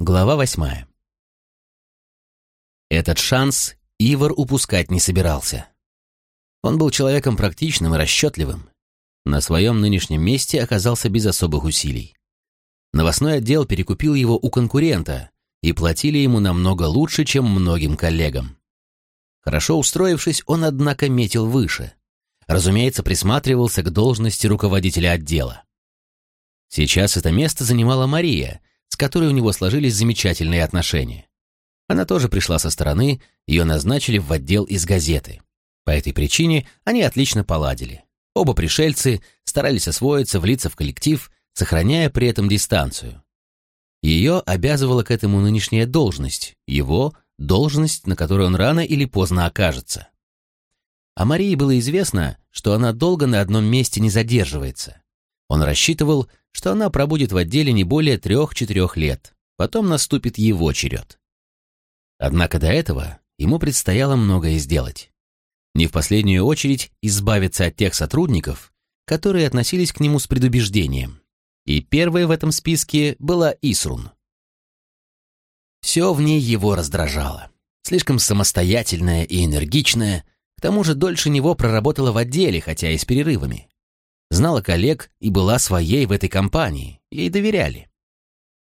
Глава восьмая. Этот шанс Ивар упускать не собирался. Он был человеком практичным и расчетливым. На своем нынешнем месте оказался без особых усилий. Новостной отдел перекупил его у конкурента и платили ему намного лучше, чем многим коллегам. Хорошо устроившись, он, однако, метил выше. Разумеется, присматривался к должности руководителя отдела. Сейчас это место занимала Мария, которой у него сложились замечательные отношения. Она тоже пришла со стороны, ее назначили в отдел из газеты. По этой причине они отлично поладили. Оба пришельцы старались освоиться, влиться в коллектив, сохраняя при этом дистанцию. Ее обязывала к этому нынешняя должность, его – должность, на которой он рано или поздно окажется. А Марии было известно, что она долго на одном месте не задерживается. Он рассчитывал, что она пробудет в отделе не более трех-четырех лет, потом наступит его черед. Однако до этого ему предстояло многое сделать. Не в последнюю очередь избавиться от тех сотрудников, которые относились к нему с предубеждением. И первой в этом списке была Исрун. Все в ней его раздражало. Слишком самостоятельная и энергичная, к тому же дольше него проработала в отделе, хотя и с перерывами знала коллег и была своей в этой компании, ей доверяли.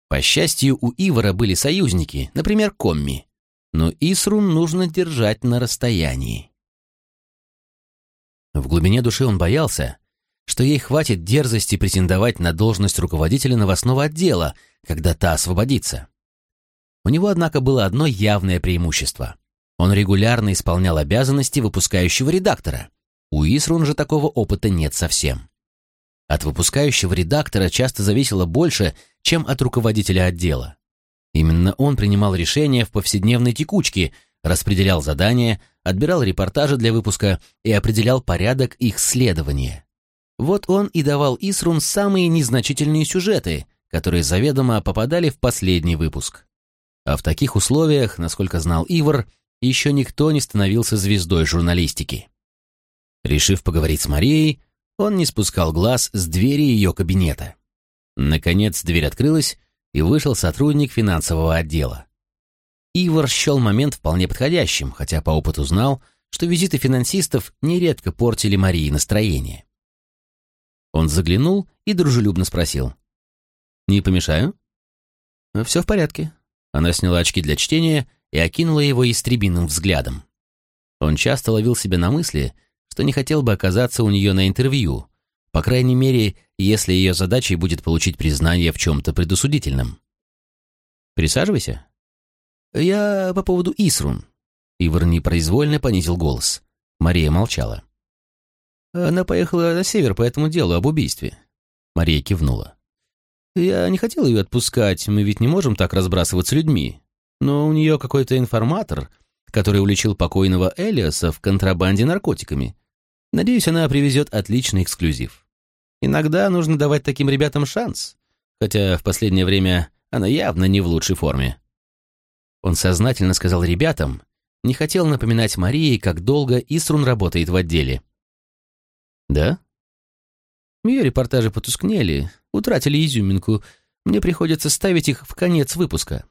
По счастью, у Ивара были союзники, например, Комми, но Исрун нужно держать на расстоянии. В глубине души он боялся, что ей хватит дерзости претендовать на должность руководителя новостного отдела, когда та освободится. У него, однако, было одно явное преимущество. Он регулярно исполнял обязанности выпускающего редактора. У Исрун же такого опыта нет совсем. От выпускающего редактора часто зависело больше, чем от руководителя отдела. Именно он принимал решения в повседневной текучке, распределял задания, отбирал репортажи для выпуска и определял порядок их следования. Вот он и давал Исрун самые незначительные сюжеты, которые заведомо попадали в последний выпуск. А в таких условиях, насколько знал Ивар, еще никто не становился звездой журналистики. Решив поговорить с Марией, он не спускал глаз с двери ее кабинета. Наконец дверь открылась, и вышел сотрудник финансового отдела. Ивар счел момент вполне подходящим, хотя по опыту знал, что визиты финансистов нередко портили Марии настроение. Он заглянул и дружелюбно спросил. «Не помешаю?» «Все в порядке». Она сняла очки для чтения и окинула его истребиным взглядом. Он часто ловил себя на мысли, что не хотел бы оказаться у нее на интервью, по крайней мере, если ее задачей будет получить признание в чем-то предусудительном. «Присаживайся». «Я по поводу Исрун». Ивар непроизвольно понизил голос. Мария молчала. «Она поехала на север по этому делу об убийстве». Мария кивнула. «Я не хотел ее отпускать, мы ведь не можем так разбрасываться людьми. Но у нее какой-то информатор, который уличил покойного Элиаса в контрабанде наркотиками. Надеюсь, она привезет отличный эксклюзив. Иногда нужно давать таким ребятам шанс, хотя в последнее время она явно не в лучшей форме. Он сознательно сказал ребятам, не хотел напоминать Марии, как долго Исрун работает в отделе. «Да?» Ее репортажи потускнели, утратили изюминку. Мне приходится ставить их в конец выпуска.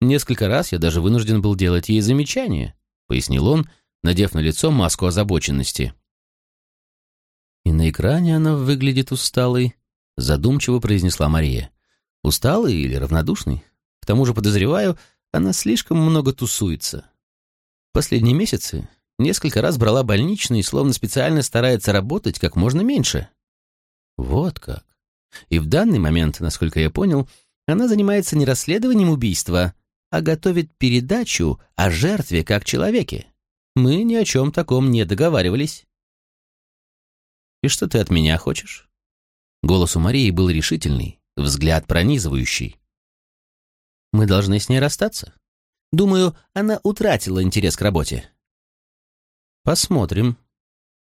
Несколько раз я даже вынужден был делать ей замечания, пояснил он, надев на лицо маску озабоченности. И на экране она выглядит усталой, задумчиво произнесла Мария. Усталой или равнодушной? К тому же, подозреваю, она слишком много тусуется. Последние месяцы несколько раз брала больничный, словно специально старается работать как можно меньше. Вот как. И в данный момент, насколько я понял, она занимается не расследованием убийства, а готовит передачу о жертве как человеке. Мы ни о чем таком не договаривались. «И что ты от меня хочешь?» Голос у Марии был решительный, взгляд пронизывающий. «Мы должны с ней расстаться. Думаю, она утратила интерес к работе». «Посмотрим».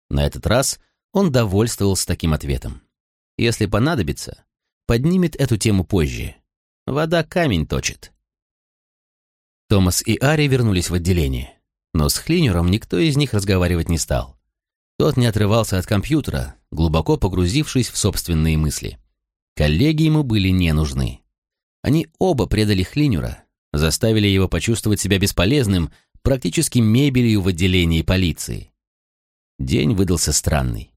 На этот раз он довольствовался таким ответом. «Если понадобится, поднимет эту тему позже. Вода камень точит». Томас и Ари вернулись в отделение, но с Хлинером никто из них разговаривать не стал. Тот не отрывался от компьютера, глубоко погрузившись в собственные мысли. Коллеги ему были не нужны. Они оба предали Хлинюра, заставили его почувствовать себя бесполезным, практически мебелью в отделении полиции. День выдался странный.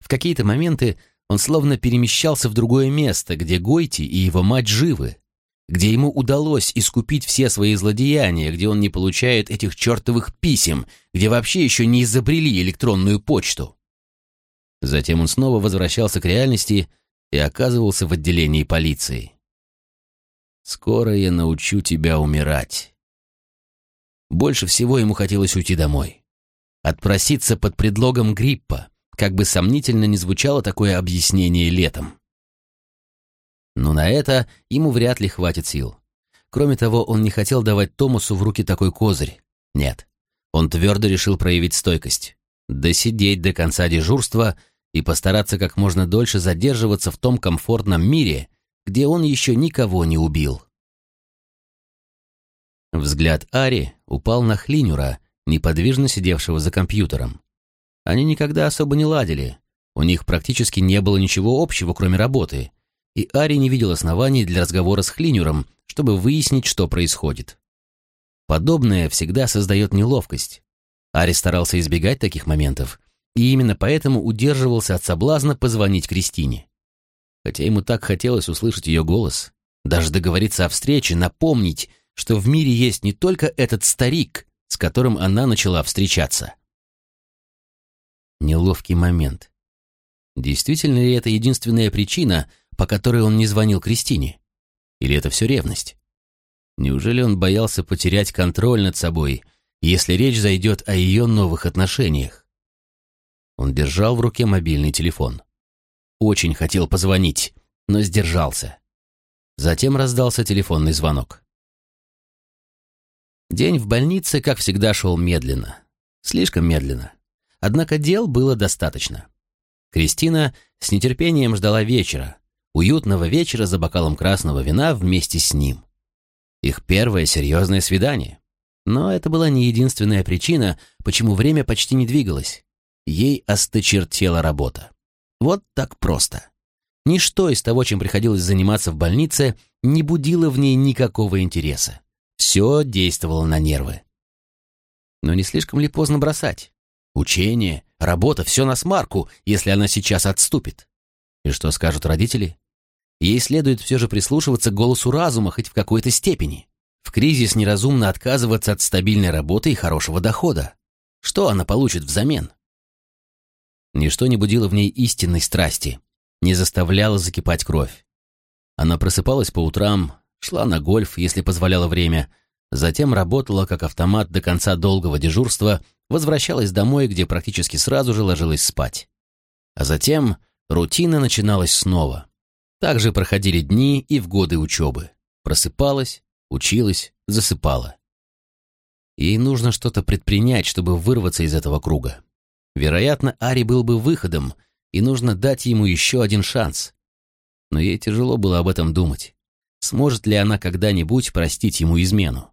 В какие-то моменты он словно перемещался в другое место, где Гойти и его мать живы, где ему удалось искупить все свои злодеяния, где он не получает этих чертовых писем, где вообще еще не изобрели электронную почту. Затем он снова возвращался к реальности и оказывался в отделении полиции. «Скоро я научу тебя умирать». Больше всего ему хотелось уйти домой. Отпроситься под предлогом гриппа, как бы сомнительно не звучало такое объяснение летом. Но на это ему вряд ли хватит сил. Кроме того, он не хотел давать Томасу в руки такой козырь. Нет. Он твердо решил проявить стойкость. Досидеть до конца дежурства и постараться как можно дольше задерживаться в том комфортном мире, где он еще никого не убил. Взгляд Ари упал на Хлинюра, неподвижно сидевшего за компьютером. Они никогда особо не ладили, у них практически не было ничего общего, кроме работы, и Ари не видел оснований для разговора с Хлинюром, чтобы выяснить, что происходит. Подобное всегда создает неловкость. Ари старался избегать таких моментов, и именно поэтому удерживался от соблазна позвонить Кристине. Хотя ему так хотелось услышать ее голос, даже договориться о встрече, напомнить, что в мире есть не только этот старик, с которым она начала встречаться. Неловкий момент. Действительно ли это единственная причина, по которой он не звонил Кристине? Или это все ревность? Неужели он боялся потерять контроль над собой, если речь зайдет о ее новых отношениях? Он держал в руке мобильный телефон. Очень хотел позвонить, но сдержался. Затем раздался телефонный звонок. День в больнице, как всегда, шел медленно. Слишком медленно. Однако дел было достаточно. Кристина с нетерпением ждала вечера, уютного вечера за бокалом красного вина вместе с ним. Их первое серьезное свидание. Но это была не единственная причина, почему время почти не двигалось. Ей осточертела работа. Вот так просто. Ничто из того, чем приходилось заниматься в больнице, не будило в ней никакого интереса. Все действовало на нервы. Но не слишком ли поздно бросать? Учение, работа, все на смарку, если она сейчас отступит. И что скажут родители? Ей следует все же прислушиваться к голосу разума хоть в какой-то степени. В кризис неразумно отказываться от стабильной работы и хорошего дохода. Что она получит взамен? Ничто не будило в ней истинной страсти, не заставляло закипать кровь. Она просыпалась по утрам, шла на гольф, если позволяло время, затем работала как автомат до конца долгого дежурства, возвращалась домой, где практически сразу же ложилась спать. А затем рутина начиналась снова. Так же проходили дни и в годы учебы. Просыпалась, училась, засыпала. Ей нужно что-то предпринять, чтобы вырваться из этого круга. Вероятно, Ари был бы выходом, и нужно дать ему еще один шанс. Но ей тяжело было об этом думать. Сможет ли она когда-нибудь простить ему измену?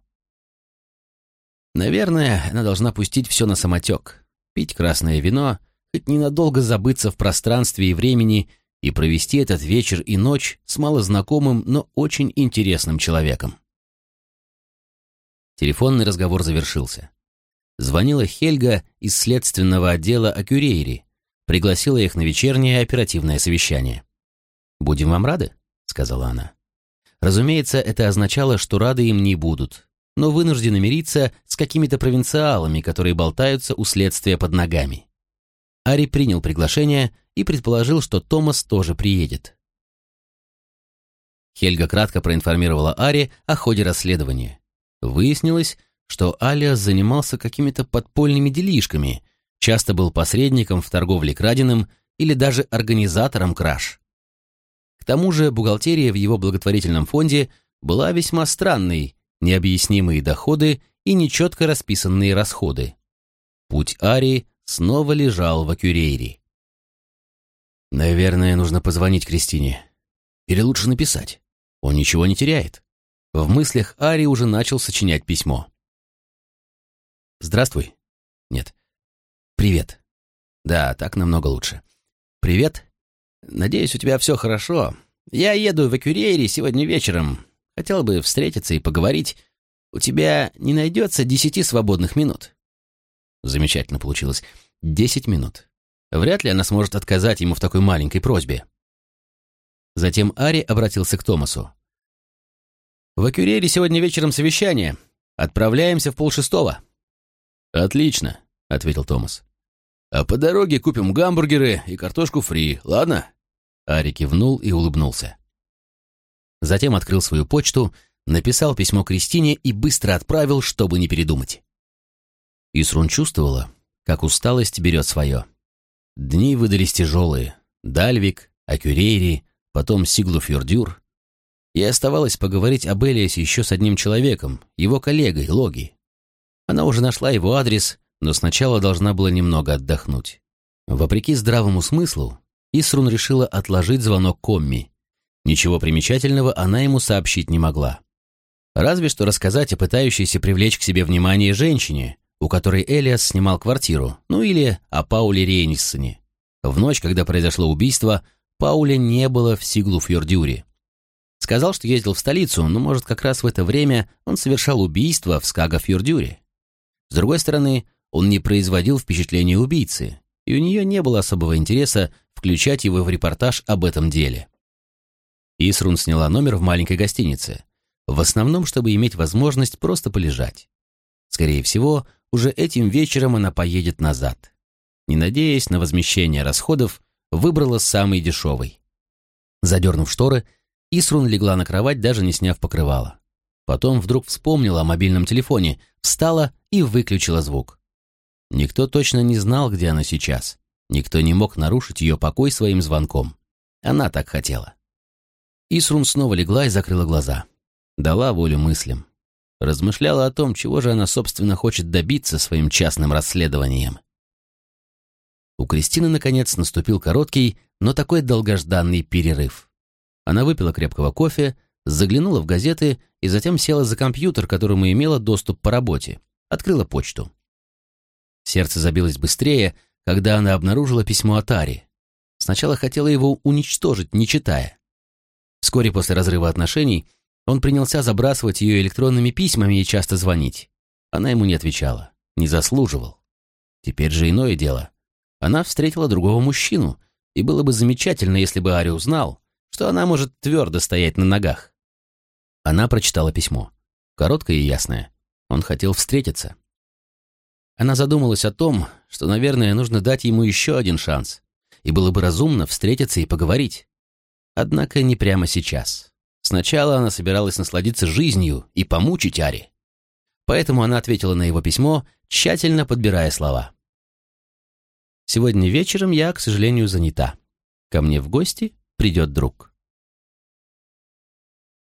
Наверное, она должна пустить все на самотек, пить красное вино, хоть ненадолго забыться в пространстве и времени и провести этот вечер и ночь с малознакомым, но очень интересным человеком. Телефонный разговор завершился. Звонила Хельга из следственного отдела Акюрейри, пригласила их на вечернее оперативное совещание. «Будем вам рады?» — сказала она. Разумеется, это означало, что рады им не будут, но вынуждены мириться с какими-то провинциалами, которые болтаются у следствия под ногами. Ари принял приглашение и предположил, что Томас тоже приедет. Хельга кратко проинформировала Ари о ходе расследования. Выяснилось, что Алиас занимался какими-то подпольными делишками, часто был посредником в торговле краденым или даже организатором краж. К тому же бухгалтерия в его благотворительном фонде была весьма странной, необъяснимые доходы и нечетко расписанные расходы. Путь Ари снова лежал в Акюрейре. Наверное, нужно позвонить Кристине. Или лучше написать. Он ничего не теряет. В мыслях Ари уже начал сочинять письмо. «Здравствуй». «Нет». «Привет». «Да, так намного лучше». «Привет. Надеюсь, у тебя все хорошо. Я еду в Экюрейре сегодня вечером. Хотел бы встретиться и поговорить. У тебя не найдется десяти свободных минут?» Замечательно получилось. Десять минут. Вряд ли она сможет отказать ему в такой маленькой просьбе. Затем Ари обратился к Томасу. «В Акюрере сегодня вечером совещание. Отправляемся в полшестого». «Отлично», — ответил Томас. «А по дороге купим гамбургеры и картошку фри, ладно?» Ари кивнул и улыбнулся. Затем открыл свою почту, написал письмо Кристине и быстро отправил, чтобы не передумать. Исрун чувствовала, как усталость берет свое. Дни выдались тяжелые. Дальвик, Акюрейри, потом Сиглуфьордюр. И оставалось поговорить об Элиасе еще с одним человеком, его коллегой, Логи. Она уже нашла его адрес, но сначала должна была немного отдохнуть. Вопреки здравому смыслу, Исрун решила отложить звонок Комми. Ничего примечательного она ему сообщить не могла. Разве что рассказать о пытающейся привлечь к себе внимание женщине, у которой Элиас снимал квартиру, ну или о Пауле Рейниссоне. В ночь, когда произошло убийство, Пауля не было в Сиглу-Фьордюре. Сказал, что ездил в столицу, но, может, как раз в это время он совершал убийство в Скага-Фьордюре. С другой стороны, он не производил впечатления убийцы, и у нее не было особого интереса включать его в репортаж об этом деле. Исрун сняла номер в маленькой гостинице, в основном, чтобы иметь возможность просто полежать. Скорее всего, уже этим вечером она поедет назад. Не надеясь на возмещение расходов, выбрала самый дешевый. Задернув шторы, Исрун легла на кровать, даже не сняв покрывала. Потом вдруг вспомнила о мобильном телефоне, встала и выключила звук. Никто точно не знал, где она сейчас. Никто не мог нарушить ее покой своим звонком. Она так хотела. Исрун снова легла и закрыла глаза. Дала волю мыслям размышляла о том, чего же она, собственно, хочет добиться своим частным расследованием. У Кристины, наконец, наступил короткий, но такой долгожданный перерыв. Она выпила крепкого кофе, заглянула в газеты и затем села за компьютер, к которому имела доступ по работе, открыла почту. Сердце забилось быстрее, когда она обнаружила письмо от Ари. Сначала хотела его уничтожить, не читая. Вскоре после разрыва отношений он принялся забрасывать ее электронными письмами и часто звонить. Она ему не отвечала, не заслуживал. Теперь же иное дело. Она встретила другого мужчину, и было бы замечательно, если бы Ари узнал, что она может твердо стоять на ногах. Она прочитала письмо. Короткое и ясное. Он хотел встретиться. Она задумалась о том, что, наверное, нужно дать ему еще один шанс, и было бы разумно встретиться и поговорить. Однако не прямо сейчас. Сначала она собиралась насладиться жизнью и помучить Ари. Поэтому она ответила на его письмо, тщательно подбирая слова. «Сегодня вечером я, к сожалению, занята. Ко мне в гости придет друг».